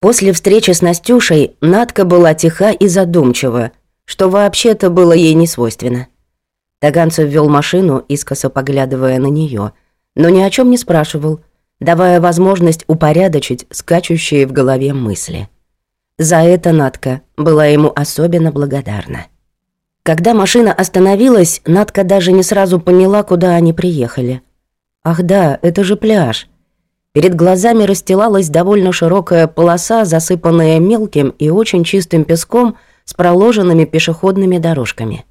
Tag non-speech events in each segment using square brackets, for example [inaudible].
После встречи с Настюшей Надка была тиха и задумчива, что вообще-то было ей не свойственно. Таганцев вел машину, искоса поглядывая на нее, но ни о чем не спрашивал, давая возможность упорядочить скачущие в голове мысли. За это Надка была ему особенно благодарна. Когда машина остановилась, Надка даже не сразу поняла, куда они приехали. Ах да, это же пляж. Перед глазами расстилалась довольно широкая полоса, засыпанная мелким и очень чистым песком с проложенными пешеходными дорожками.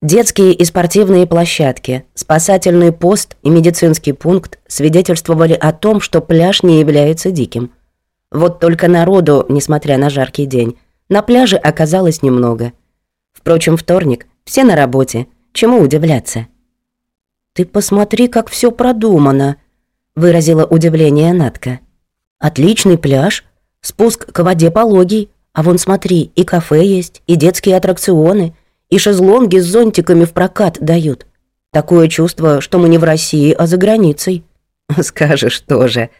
Детские и спортивные площадки, спасательный пост и медицинский пункт свидетельствовали о том, что пляж не является диким. Вот только народу, несмотря на жаркий день, на пляже оказалось немного. Впрочем, вторник, все на работе, чему удивляться. «Ты посмотри, как все продумано», — выразила удивление Натка. «Отличный пляж, спуск к воде пологий, а вон смотри, и кафе есть, и детские аттракционы, и шезлонги с зонтиками в прокат дают. Такое чувство, что мы не в России, а за границей». [laughs] «Скажешь тоже».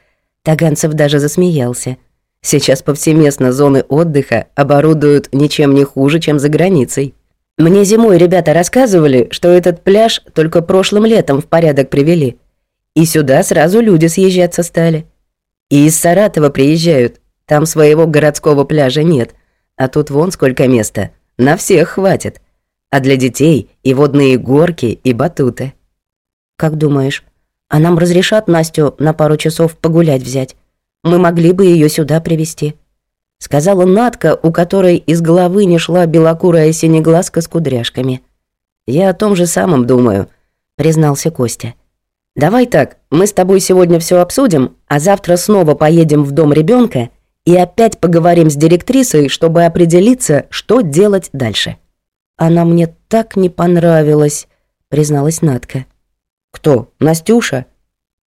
Таганцев даже засмеялся. «Сейчас повсеместно зоны отдыха оборудуют ничем не хуже, чем за границей. Мне зимой ребята рассказывали, что этот пляж только прошлым летом в порядок привели. И сюда сразу люди съезжаться стали. И из Саратова приезжают, там своего городского пляжа нет, а тут вон сколько места, на всех хватит а для детей и водные горки, и батуты. Как думаешь, а нам разрешат Настю на пару часов погулять взять? Мы могли бы ее сюда привести сказала Натка, у которой из головы не шла белокурая синеглазка с кудряшками. Я о том же самом думаю, признался Костя. Давай так, мы с тобой сегодня все обсудим, а завтра снова поедем в дом ребенка и опять поговорим с директрисой, чтобы определиться, что делать дальше. «Она мне так не понравилась», — призналась Надка. «Кто? Настюша?»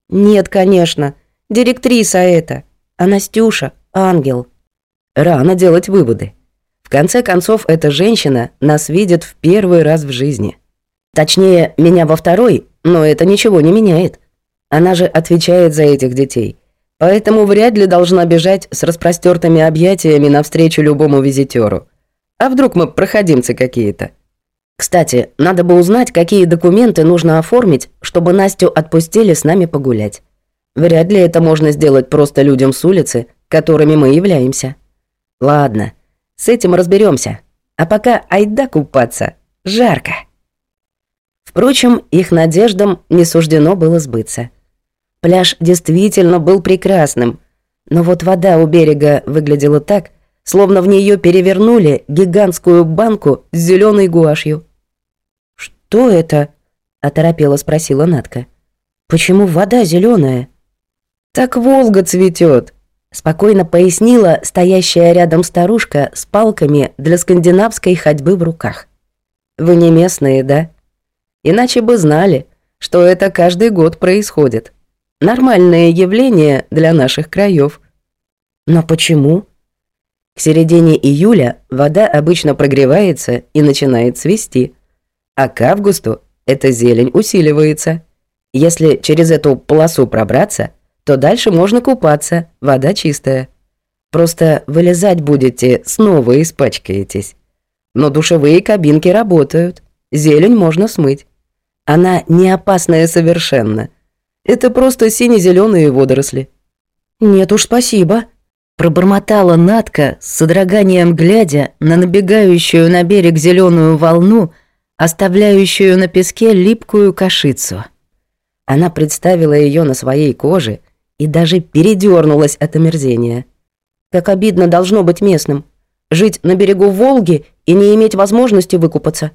«Нет, конечно. Директриса это. А Настюша — ангел». Рано делать выводы. В конце концов, эта женщина нас видит в первый раз в жизни. Точнее, меня во второй, но это ничего не меняет. Она же отвечает за этих детей. Поэтому вряд ли должна бежать с распростертыми объятиями навстречу любому визитеру. А вдруг мы проходимцы какие-то? Кстати, надо бы узнать, какие документы нужно оформить, чтобы Настю отпустили с нами погулять. Вряд ли это можно сделать просто людям с улицы, которыми мы являемся. Ладно, с этим разберемся. А пока айда купаться. Жарко. Впрочем, их надеждам не суждено было сбыться. Пляж действительно был прекрасным, но вот вода у берега выглядела так, словно в нее перевернули гигантскую банку с зеленой гуашью. «Что это?» – оторопела спросила Натка. «Почему вода зеленая? «Так Волга цветет, спокойно пояснила стоящая рядом старушка с палками для скандинавской ходьбы в руках. «Вы не местные, да? Иначе бы знали, что это каждый год происходит. Нормальное явление для наших краев. Но почему?» К середине июля вода обычно прогревается и начинает цвести, а к августу эта зелень усиливается. Если через эту полосу пробраться, то дальше можно купаться, вода чистая. Просто вылезать будете, снова испачкаетесь. Но душевые кабинки работают, зелень можно смыть. Она не опасная совершенно. Это просто сине зеленые водоросли. «Нет уж, спасибо», Пробормотала Натка с содроганием глядя на набегающую на берег зеленую волну, оставляющую на песке липкую кашицу. Она представила ее на своей коже и даже передернулась от омерзения. Как обидно должно быть местным. Жить на берегу Волги и не иметь возможности выкупаться.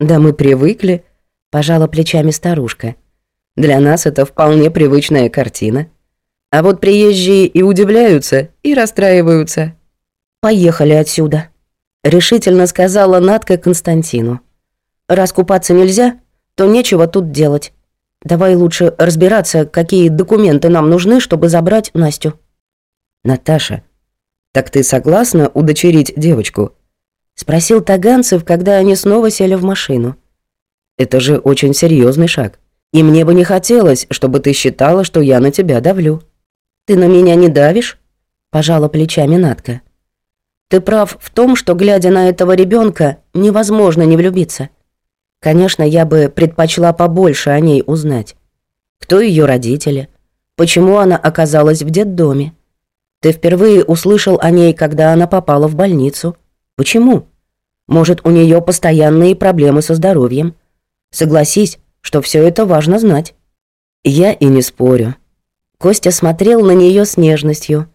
Да мы привыкли, пожала плечами старушка. Для нас это вполне привычная картина. А вот приезжие и удивляются, и расстраиваются. «Поехали отсюда», — решительно сказала Надка Константину. «Раз купаться нельзя, то нечего тут делать. Давай лучше разбираться, какие документы нам нужны, чтобы забрать Настю». «Наташа, так ты согласна удочерить девочку?» — спросил Таганцев, когда они снова сели в машину. «Это же очень серьезный шаг, и мне бы не хотелось, чтобы ты считала, что я на тебя давлю». «Ты на меня не давишь?» пожала плечами Натка. Ты прав в том, что, глядя на этого ребенка, невозможно не влюбиться. Конечно, я бы предпочла побольше о ней узнать. Кто ее родители? Почему она оказалась в детдоме? Ты впервые услышал о ней, когда она попала в больницу. Почему? Может, у нее постоянные проблемы со здоровьем? Согласись, что все это важно знать. Я и не спорю. Костя смотрел на нее с нежностью,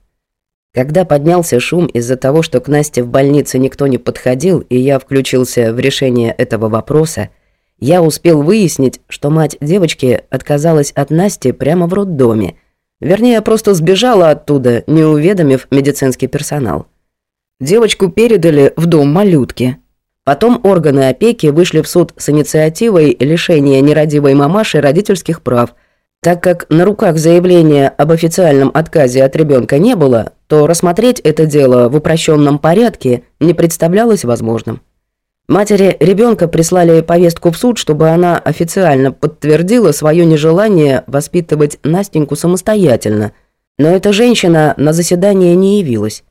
когда поднялся шум из-за того, что к Насте в больнице никто не подходил, и я включился в решение этого вопроса, я успел выяснить, что мать девочки отказалась от Насти прямо в роддоме. Вернее, просто сбежала оттуда, не уведомив медицинский персонал. Девочку передали в дом малютки. Потом органы опеки вышли в суд с инициативой лишения нерадивой мамаши родительских прав – так как на руках заявления об официальном отказе от ребенка не было, то рассмотреть это дело в упрощенном порядке не представлялось возможным. Матери ребенка прислали повестку в суд, чтобы она официально подтвердила свое нежелание воспитывать Настеньку самостоятельно, но эта женщина на заседание не явилась.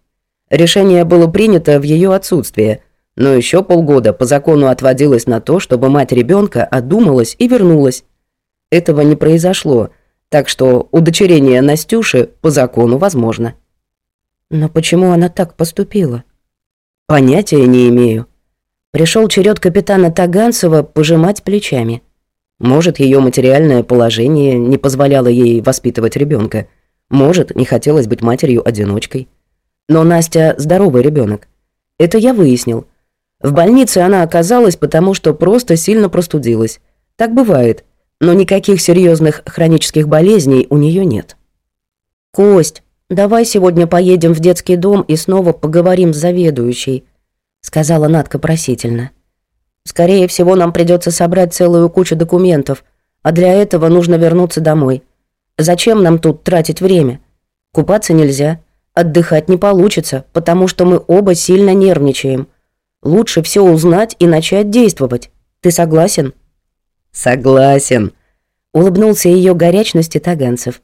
Решение было принято в ее отсутствие, но еще полгода по закону отводилось на то, чтобы мать ребенка одумалась и вернулась, этого не произошло, так что удочерение Настюши по закону возможно. Но почему она так поступила? Понятия не имею. Пришел черед капитана Таганцева пожимать плечами. Может, ее материальное положение не позволяло ей воспитывать ребенка. Может, не хотелось быть матерью-одиночкой. Но Настя здоровый ребенок. Это я выяснил. В больнице она оказалась, потому что просто сильно простудилась. Так бывает но никаких серьезных хронических болезней у нее нет. «Кость, давай сегодня поедем в детский дом и снова поговорим с заведующей», сказала Надка просительно. «Скорее всего, нам придется собрать целую кучу документов, а для этого нужно вернуться домой. Зачем нам тут тратить время? Купаться нельзя, отдыхать не получится, потому что мы оба сильно нервничаем. Лучше все узнать и начать действовать. Ты согласен?» «Согласен», — улыбнулся ее горячности таганцев.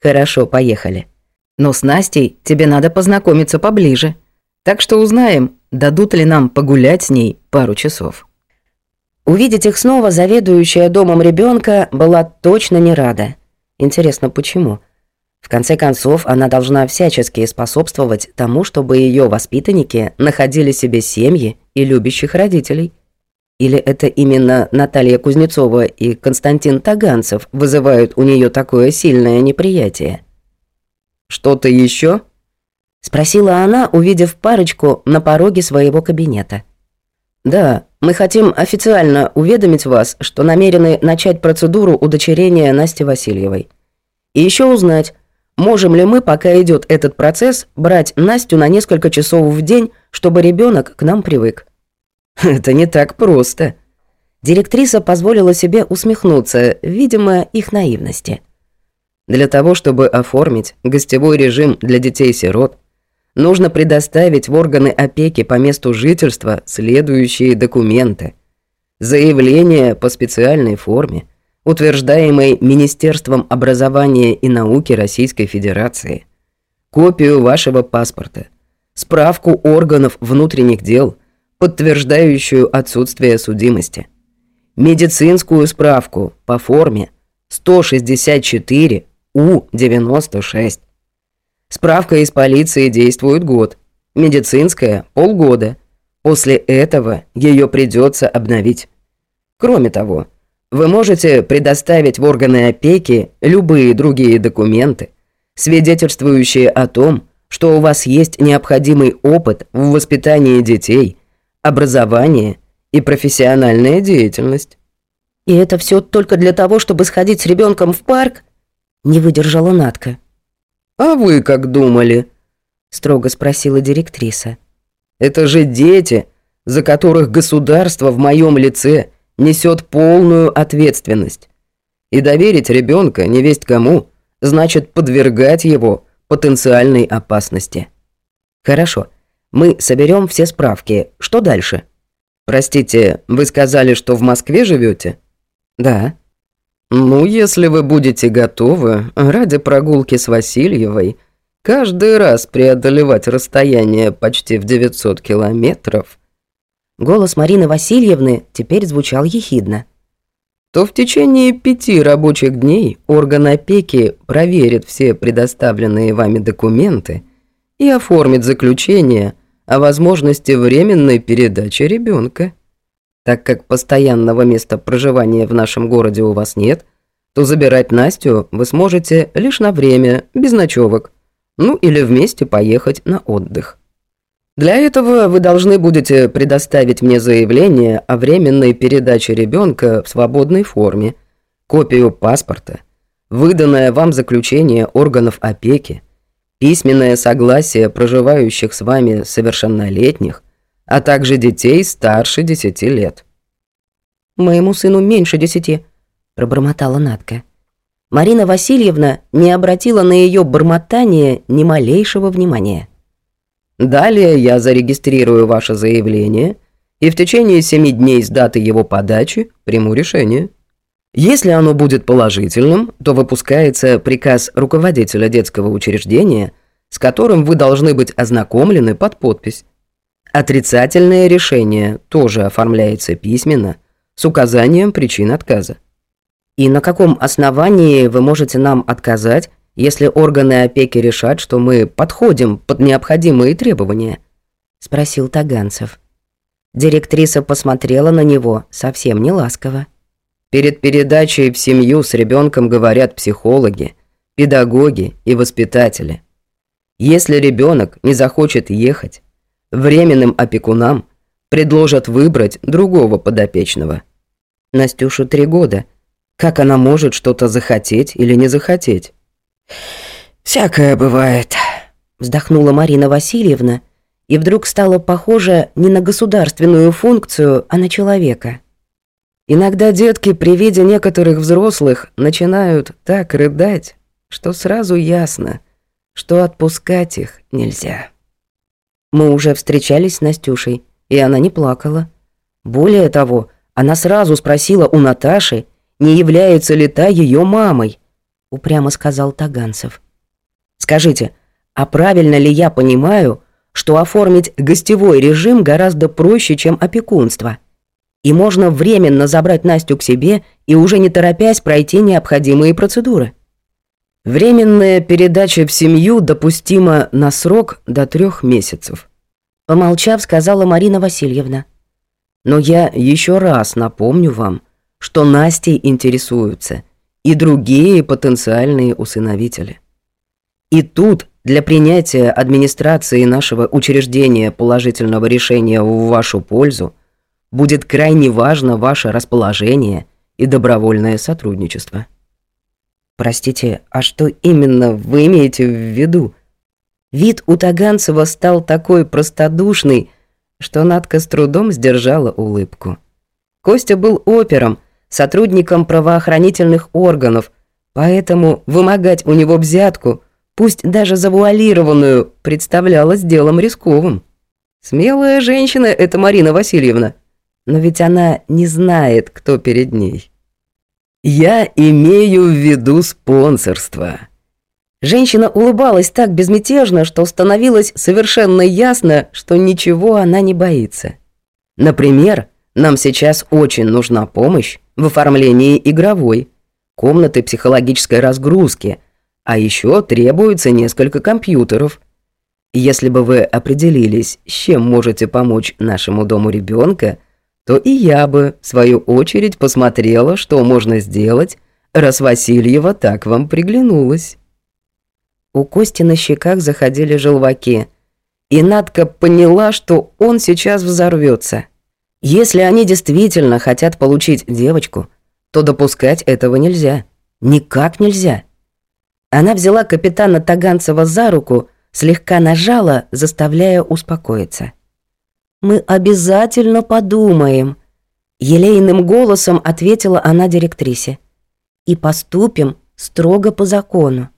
«Хорошо, поехали. Но с Настей тебе надо познакомиться поближе. Так что узнаем, дадут ли нам погулять с ней пару часов». Увидеть их снова заведующая домом ребенка была точно не рада. Интересно, почему? В конце концов, она должна всячески способствовать тому, чтобы ее воспитанники находили себе семьи и любящих родителей – или это именно Наталья Кузнецова и Константин Таганцев вызывают у нее такое сильное неприятие? «Что-то еще? Спросила она, увидев парочку на пороге своего кабинета. «Да, мы хотим официально уведомить вас, что намерены начать процедуру удочерения Насти Васильевой. И еще узнать, можем ли мы, пока идет этот процесс, брать Настю на несколько часов в день, чтобы ребенок к нам привык. [laughs] Это не так просто. Директриса позволила себе усмехнуться, видимо, их наивности. Для того, чтобы оформить гостевой режим для детей-сирот, нужно предоставить в органы опеки по месту жительства следующие документы. Заявление по специальной форме, утверждаемой Министерством образования и науки Российской Федерации, копию вашего паспорта, справку органов внутренних дел – подтверждающую отсутствие судимости. Медицинскую справку по форме 164 У-96. Справка из полиции действует год, медицинская – полгода. После этого ее придется обновить. Кроме того, вы можете предоставить в органы опеки любые другие документы, свидетельствующие о том, что у вас есть необходимый опыт в воспитании детей – образование и профессиональная деятельность. И это все только для того, чтобы сходить с ребенком в парк? Не выдержала Натка. А вы как думали? строго спросила директриса. Это же дети, за которых государство в моем лице несет полную ответственность. И доверить ребенка невесть кому значит подвергать его потенциальной опасности. Хорошо. Мы соберем все справки. Что дальше? Простите, вы сказали, что в Москве живете? Да. Ну, если вы будете готовы, ради прогулки с Васильевой, каждый раз преодолевать расстояние почти в 900 километров, голос Марины Васильевны теперь звучал ехидно, то в течение пяти рабочих дней орган опеки проверит все предоставленные вами документы и оформит заключение о возможности временной передачи ребенка. Так как постоянного места проживания в нашем городе у вас нет, то забирать Настю вы сможете лишь на время, без ночевок, ну или вместе поехать на отдых. Для этого вы должны будете предоставить мне заявление о временной передаче ребенка в свободной форме, копию паспорта, выданное вам заключение органов опеки, письменное согласие проживающих с вами совершеннолетних, а также детей старше десяти лет. «Моему сыну меньше десяти», – пробормотала Натка. Марина Васильевна не обратила на ее бормотание ни малейшего внимания. «Далее я зарегистрирую ваше заявление и в течение семи дней с даты его подачи приму решение. Если оно будет положительным, то выпускается приказ руководителя детского учреждения, с которым вы должны быть ознакомлены под подпись. Отрицательное решение тоже оформляется письменно с указанием причин отказа. И на каком основании вы можете нам отказать, если органы опеки решат, что мы подходим под необходимые требования?» – спросил Таганцев. Директриса посмотрела на него совсем не ласково. «Перед передачей в семью с ребенком говорят психологи, педагоги и воспитатели. Если ребенок не захочет ехать, временным опекунам предложат выбрать другого подопечного. Настюшу три года. Как она может что-то захотеть или не захотеть? «Всякое бывает», — вздохнула Марина Васильевна, и вдруг стала похожа не на государственную функцию, а на человека. Иногда детки при виде некоторых взрослых начинают так рыдать, что сразу ясно, что отпускать их нельзя. Мы уже встречались с Настюшей, и она не плакала. Более того, она сразу спросила у Наташи, не является ли та ее мамой, упрямо сказал Таганцев. Скажите, а правильно ли я понимаю, что оформить гостевой режим гораздо проще, чем опекунство? И можно временно забрать Настю к себе и уже не торопясь пройти необходимые процедуры? Временная передача в семью допустима на срок до трех месяцев. Помолчав, сказала Марина Васильевна. Но я еще раз напомню вам, что Настей интересуются и другие потенциальные усыновители. И тут для принятия администрации нашего учреждения положительного решения в вашу пользу будет крайне важно ваше расположение и добровольное сотрудничество. Простите, а что именно вы имеете в виду? Вид у Таганцева стал такой простодушный, что Надка с трудом сдержала улыбку. Костя был опером, сотрудником правоохранительных органов, поэтому вымогать у него взятку, пусть даже завуалированную, представлялось делом рисковым. Смелая женщина эта Марина Васильевна, но ведь она не знает, кто перед ней. Я имею в виду спонсорство. Женщина улыбалась так безмятежно, что становилось совершенно ясно, что ничего она не боится. Например, нам сейчас очень нужна помощь в оформлении игровой, комнаты психологической разгрузки, а еще требуется несколько компьютеров. Если бы вы определились, с чем можете помочь нашему дому ребенка, то и я бы, в свою очередь, посмотрела, что можно сделать, раз Васильева так вам приглянулась». У Кости на щеках заходили желваки, и Надка поняла, что он сейчас взорвется. Если они действительно хотят получить девочку, то допускать этого нельзя. Никак нельзя. Она взяла капитана Таганцева за руку, слегка нажала, заставляя успокоиться. Мы обязательно подумаем», — елейным голосом ответила она директрисе. «И поступим строго по закону.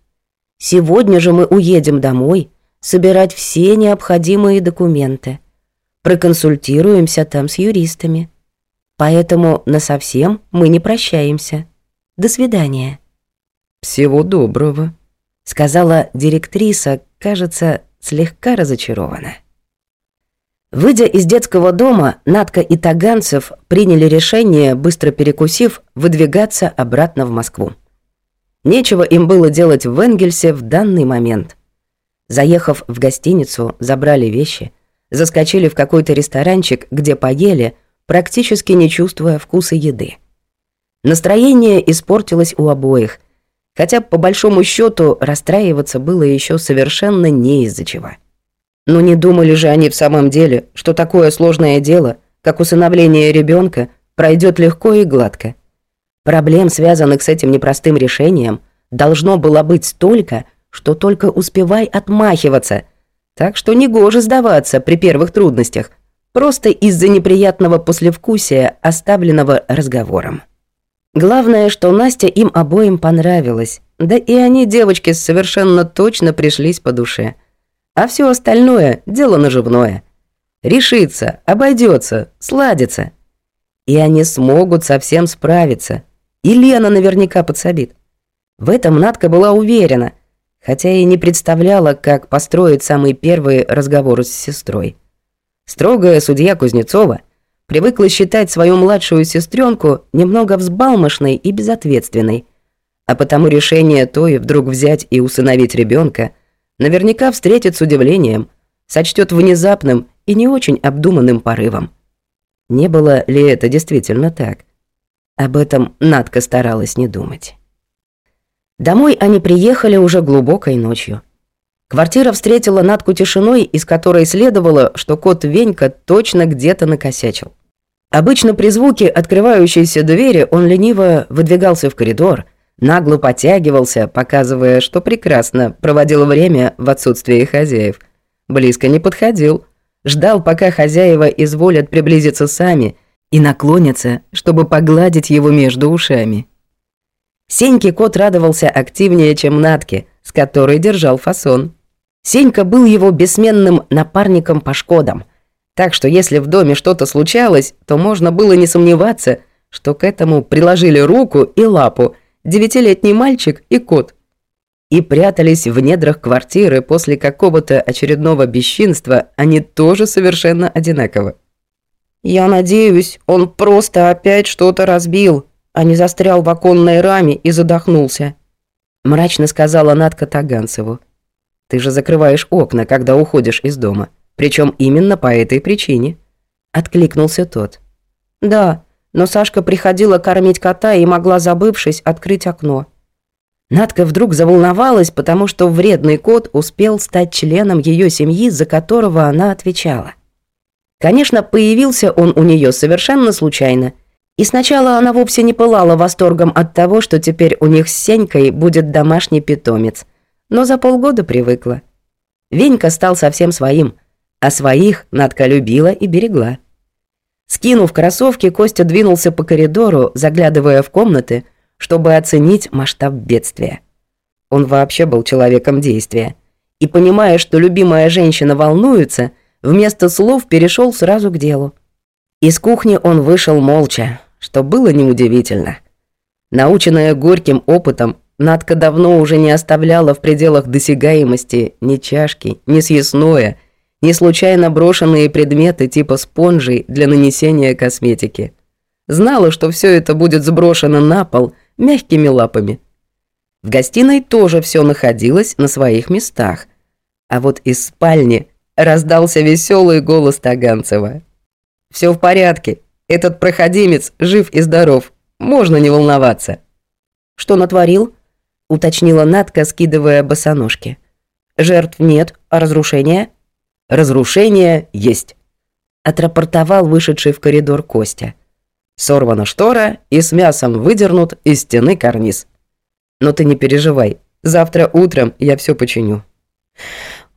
Сегодня же мы уедем домой собирать все необходимые документы. Проконсультируемся там с юристами. Поэтому насовсем мы не прощаемся. До свидания». «Всего доброго», — сказала директриса, кажется, слегка разочарована. Выйдя из детского дома, Надка и Таганцев приняли решение, быстро перекусив, выдвигаться обратно в Москву. Нечего им было делать в Энгельсе в данный момент. Заехав в гостиницу, забрали вещи, заскочили в какой-то ресторанчик, где поели, практически не чувствуя вкуса еды. Настроение испортилось у обоих, хотя по большому счету расстраиваться было еще совершенно не из-за чего. Но не думали же они в самом деле, что такое сложное дело, как усыновление ребенка, пройдет легко и гладко. Проблем, связанных с этим непростым решением, должно было быть столько, что только успевай отмахиваться. Так что не гоже сдаваться при первых трудностях, просто из-за неприятного послевкусия, оставленного разговором. Главное, что Настя им обоим понравилась, да и они, девочки, совершенно точно пришлись по душе – а все остальное – дело наживное. Решится, обойдется, сладится. И они смогут совсем справиться. И Лена наверняка подсобит. В этом Надка была уверена, хотя и не представляла, как построить самый первый разговор с сестрой. Строгая судья Кузнецова привыкла считать свою младшую сестренку немного взбалмошной и безответственной, а потому решение той вдруг взять и усыновить ребенка наверняка встретит с удивлением, сочтет внезапным и не очень обдуманным порывом. Не было ли это действительно так? Об этом Надка старалась не думать. Домой они приехали уже глубокой ночью. Квартира встретила Надку тишиной, из которой следовало, что кот Венька точно где-то накосячил. Обычно при звуке открывающейся двери он лениво выдвигался в коридор – нагло потягивался, показывая, что прекрасно проводил время в отсутствии хозяев. Близко не подходил, ждал, пока хозяева изволят приблизиться сами и наклонятся, чтобы погладить его между ушами. Сеньке кот радовался активнее, чем Натке, с которой держал фасон. Сенька был его бессменным напарником по шкодам, так что если в доме что-то случалось, то можно было не сомневаться, что к этому приложили руку и лапу – девятилетний мальчик и кот. И прятались в недрах квартиры после какого-то очередного бесчинства они тоже совершенно одинаково. «Я надеюсь, он просто опять что-то разбил, а не застрял в оконной раме и задохнулся», мрачно сказала Надка Таганцеву. «Ты же закрываешь окна, когда уходишь из дома, причем именно по этой причине», откликнулся тот. «Да, но Сашка приходила кормить кота и могла, забывшись, открыть окно. Надка вдруг заволновалась, потому что вредный кот успел стать членом ее семьи, за которого она отвечала. Конечно, появился он у нее совершенно случайно, и сначала она вовсе не пылала восторгом от того, что теперь у них с Сенькой будет домашний питомец, но за полгода привыкла. Венька стал совсем своим, а своих Надка любила и берегла. Скинув кроссовки, Костя двинулся по коридору, заглядывая в комнаты, чтобы оценить масштаб бедствия. Он вообще был человеком действия. И понимая, что любимая женщина волнуется, вместо слов перешел сразу к делу. Из кухни он вышел молча, что было неудивительно. Наученная горьким опытом, Надка давно уже не оставляла в пределах досягаемости ни чашки, ни съестное – не случайно брошенные предметы типа спонжей для нанесения косметики. Знала, что все это будет сброшено на пол мягкими лапами. В гостиной тоже все находилось на своих местах. А вот из спальни раздался веселый голос Таганцева. Все в порядке. Этот проходимец жив и здоров. Можно не волноваться. Что натворил? уточнила Натка, скидывая босоножки. Жертв нет, а разрушения? Разрушение есть. Отрапортовал вышедший в коридор Костя. Сорвана штора и с мясом выдернут из стены карниз. Но ты не переживай, завтра утром я все починю.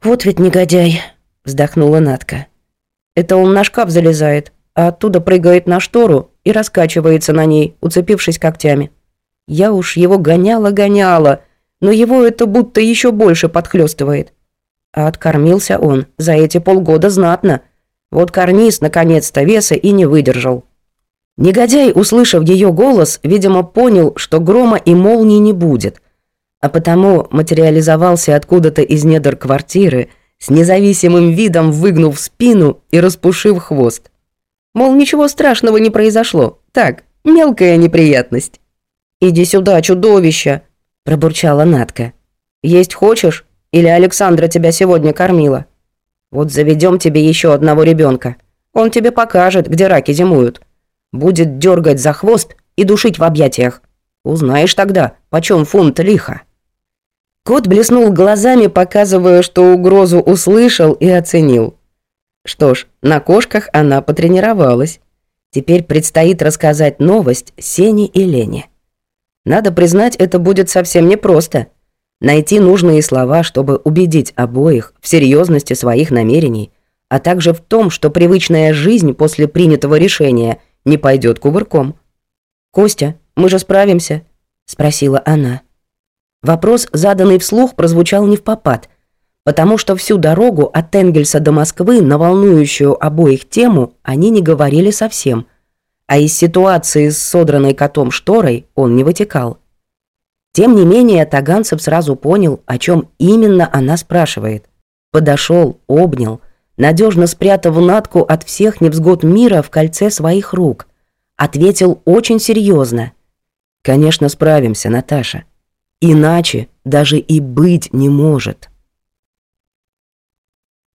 Вот ведь негодяй, вздохнула Натка. Это он на шкаф залезает, а оттуда прыгает на штору и раскачивается на ней, уцепившись когтями. Я уж его гоняла-гоняла, но его это будто еще больше подхлёстывает. А откормился он за эти полгода знатно. Вот карниз наконец-то веса и не выдержал. Негодяй, услышав ее голос, видимо, понял, что грома и молнии не будет. а потому материализовался откуда-то из недр квартиры, с независимым видом выгнув спину и распушив хвост. Мол, ничего страшного не произошло, так, мелкая неприятность. «Иди сюда, чудовище!» – пробурчала Натка. «Есть хочешь? Или Александра тебя сегодня кормила? Вот заведем тебе еще одного ребенка. Он тебе покажет, где раки зимуют. Будет дергать за хвост и душить в объятиях. Узнаешь тогда, почем фунт лиха». Кот блеснул глазами, показывая, что угрозу услышал и оценил. Что ж, на кошках она потренировалась. Теперь предстоит рассказать новость Сене и Лене. Надо признать, это будет совсем непросто. Найти нужные слова, чтобы убедить обоих в серьезности своих намерений, а также в том, что привычная жизнь после принятого решения не пойдет кувырком. «Костя, мы же справимся?» – спросила она. Вопрос, заданный вслух, прозвучал не в попад, потому что всю дорогу от Энгельса до Москвы на волнующую обоих тему они не говорили совсем, а из ситуации с содранной котом шторой он не вытекал. Тем не менее, Таганцев сразу понял, о чем именно она спрашивает. Подошел, обнял, надежно спрятав Натку от всех невзгод мира в кольце своих рук. Ответил очень серьезно. «Конечно, справимся, Наташа. Иначе даже и быть не может».